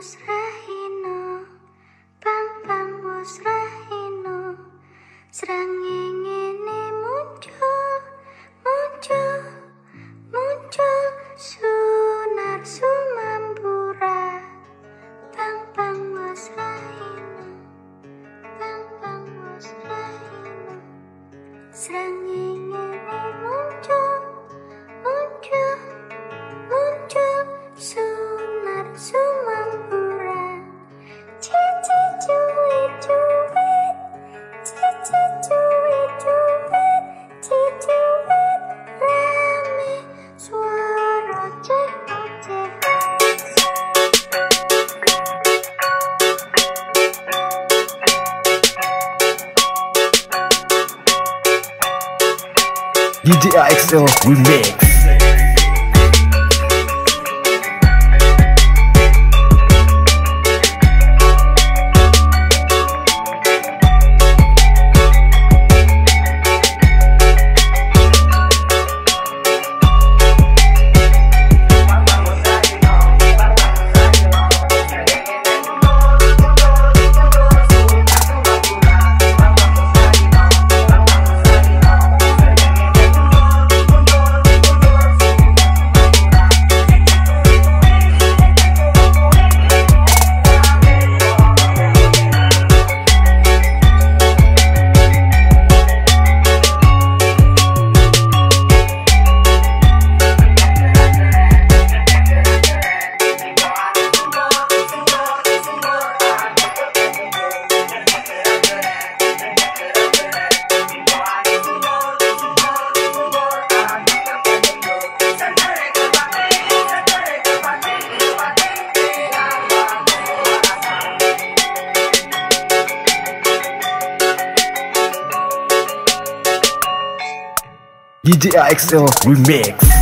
musrahino, bang pang musrahino, serang DJ AXL Remix. DJ AXL Remix.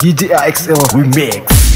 DJ Remix.